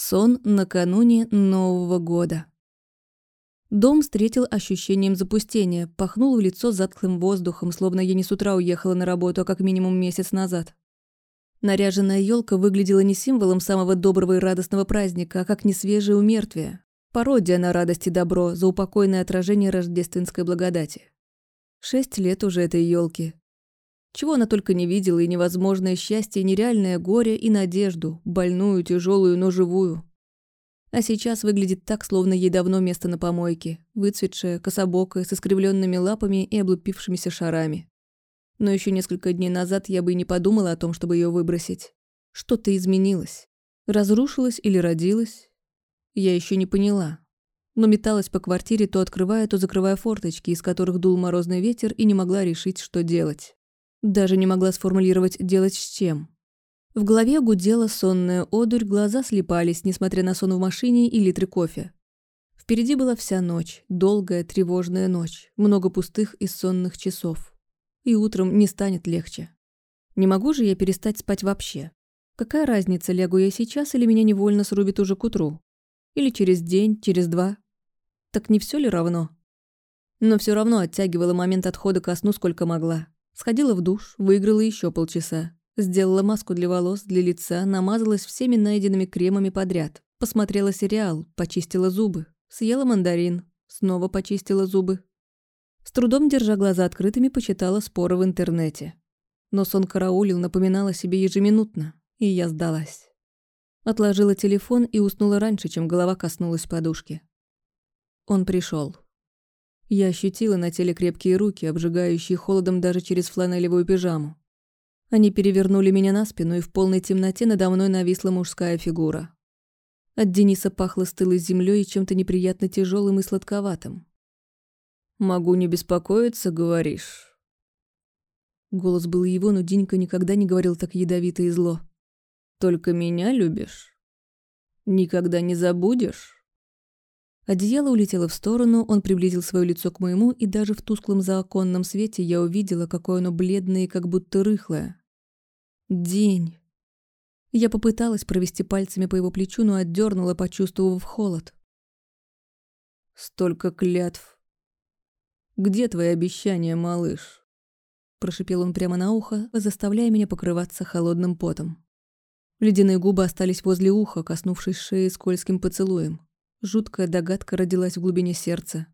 Сон накануне Нового года. Дом встретил ощущением запустения, пахнул в лицо затхлым воздухом, словно я не с утра уехала на работу, а как минимум месяц назад. Наряженная елка выглядела не символом самого доброго и радостного праздника, а как несвежее умертвие. Пародия на радость и добро, за упокойное отражение рождественской благодати. Шесть лет уже этой елки, чего она только не видела, и невозможное счастье, и нереальное горе, и надежду, больную, тяжелую, но живую. А сейчас выглядит так, словно ей давно место на помойке, выцветшая, кособокая, с искривленными лапами и облупившимися шарами. Но еще несколько дней назад я бы и не подумала о том, чтобы ее выбросить. Что-то изменилось. Разрушилось или родилось? Я еще не поняла. Но металась по квартире, то открывая, то закрывая форточки, из которых дул морозный ветер, и не могла решить, что делать. Даже не могла сформулировать «делать с чем». В голове гудела сонная одурь, глаза слепались, несмотря на сон в машине и литры кофе. Впереди была вся ночь, долгая, тревожная ночь, много пустых и сонных часов. И утром не станет легче. Не могу же я перестать спать вообще. Какая разница, лягу я сейчас или меня невольно срубит уже к утру? Или через день, через два? Так не все ли равно? Но все равно оттягивала момент отхода ко сну сколько могла. Сходила в душ, выиграла еще полчаса. Сделала маску для волос, для лица, намазалась всеми найденными кремами подряд. Посмотрела сериал, почистила зубы. Съела мандарин, снова почистила зубы. С трудом, держа глаза открытыми, почитала споры в интернете. Но сон караулил, напоминала себе ежеминутно, и я сдалась. Отложила телефон и уснула раньше, чем голова коснулась подушки. Он пришел. Я ощутила на теле крепкие руки, обжигающие холодом даже через фланелевую пижаму. Они перевернули меня на спину, и в полной темноте надо мной нависла мужская фигура. От Дениса пахло стылой землей и чем-то неприятно тяжелым и сладковатым. «Могу не беспокоиться, говоришь?» Голос был его, но Динька никогда не говорил так ядовито и зло. «Только меня любишь? Никогда не забудешь?» Одеяло улетело в сторону, он приблизил свое лицо к моему, и даже в тусклом заоконном свете я увидела, какое оно бледное и как будто рыхлое. День. Я попыталась провести пальцами по его плечу, но отдернула, почувствовав холод. «Столько клятв. Где твои обещания, малыш?» Прошипел он прямо на ухо, заставляя меня покрываться холодным потом. Ледяные губы остались возле уха, коснувшись шеи скользким поцелуем. Жуткая догадка родилась в глубине сердца.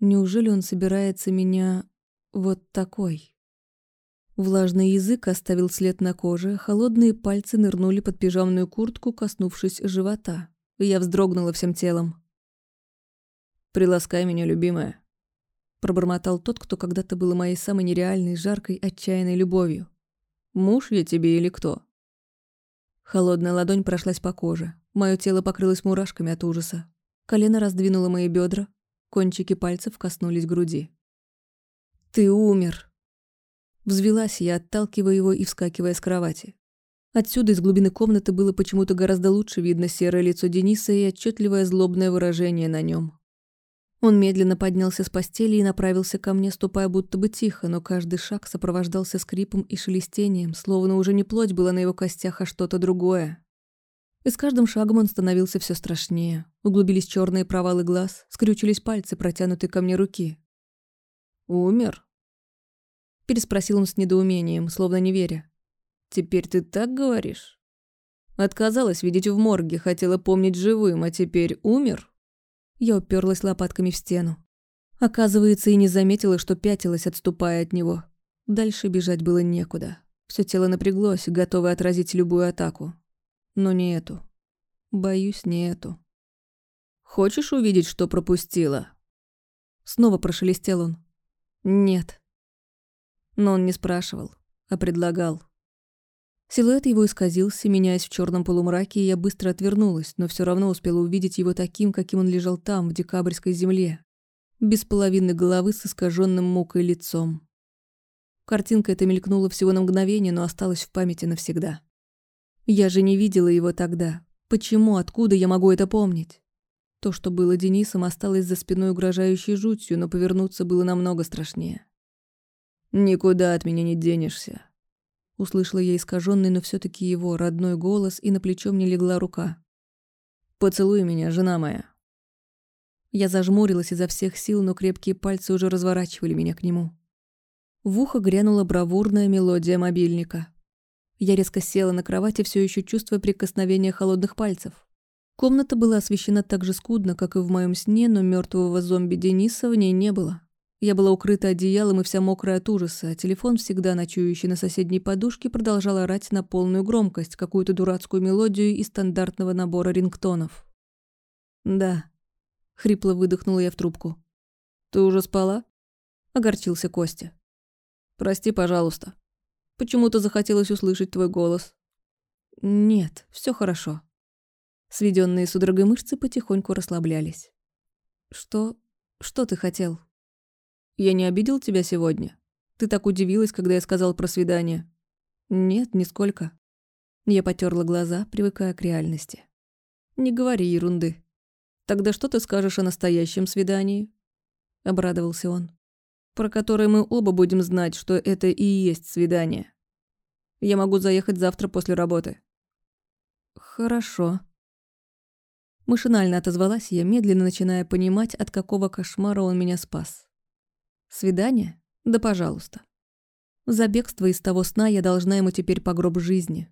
Неужели он собирается меня вот такой? Влажный язык оставил след на коже, холодные пальцы нырнули под пижамную куртку, коснувшись живота. Я вздрогнула всем телом. «Приласкай меня, любимая», — пробормотал тот, кто когда-то был моей самой нереальной, жаркой, отчаянной любовью. «Муж я тебе или кто?» Холодная ладонь прошлась по коже. Мое тело покрылось мурашками от ужаса. Колено раздвинуло мои бедра, кончики пальцев коснулись груди. «Ты умер!» Взвелась я, отталкивая его и вскакивая с кровати. Отсюда из глубины комнаты было почему-то гораздо лучше видно серое лицо Дениса и отчетливое злобное выражение на нем. Он медленно поднялся с постели и направился ко мне, ступая будто бы тихо, но каждый шаг сопровождался скрипом и шелестением, словно уже не плоть была на его костях, а что-то другое. И с каждым шагом он становился все страшнее. Углубились черные провалы глаз, скрючились пальцы, протянутые ко мне руки. «Умер?» Переспросил он с недоумением, словно не веря. «Теперь ты так говоришь?» Отказалась видеть в морге, хотела помнить живым, а теперь умер?» Я уперлась лопатками в стену. Оказывается, и не заметила, что пятилась, отступая от него. Дальше бежать было некуда. Все тело напряглось, готовое отразить любую атаку. Но не эту. Боюсь, не эту. «Хочешь увидеть, что пропустила?» Снова прошелестел он. «Нет». Но он не спрашивал, а предлагал. Силуэт его исказился, меняясь в черном полумраке, и я быстро отвернулась, но все равно успела увидеть его таким, каким он лежал там, в декабрьской земле. Без половины головы с искаженным мукой лицом. Картинка эта мелькнула всего на мгновение, но осталась в памяти навсегда. Я же не видела его тогда. Почему, откуда я могу это помнить? То, что было Денисом, осталось за спиной угрожающей жутью, но повернуться было намного страшнее. «Никуда от меня не денешься», Услышала я искаженный, но все таки его родной голос, и на плечо мне легла рука. «Поцелуй меня, жена моя». Я зажмурилась изо всех сил, но крепкие пальцы уже разворачивали меня к нему. В ухо грянула бравурная мелодия мобильника. Я резко села на кровати, все еще чувствуя прикосновение холодных пальцев. Комната была освещена так же скудно, как и в моем сне, но мертвого зомби Дениса в ней не было. Я была укрыта одеялом и вся мокрая от ужаса, а телефон, всегда ночующий на соседней подушке, продолжал орать на полную громкость какую-то дурацкую мелодию из стандартного набора рингтонов. «Да», — хрипло выдохнула я в трубку. «Ты уже спала?» — огорчился Костя. «Прости, пожалуйста. Почему-то захотелось услышать твой голос». «Нет, все хорошо». Сведенные судорогой мышцы потихоньку расслаблялись. «Что... что ты хотел?» Я не обидел тебя сегодня? Ты так удивилась, когда я сказал про свидание. Нет, нисколько. Я потерла глаза, привыкая к реальности. Не говори ерунды. Тогда что ты скажешь о настоящем свидании? Обрадовался он. Про которое мы оба будем знать, что это и есть свидание. Я могу заехать завтра после работы. Хорошо. Машинально отозвалась я, медленно начиная понимать, от какого кошмара он меня спас. Свидание? Да пожалуйста. За бегство из того сна я должна ему теперь по гроб жизни.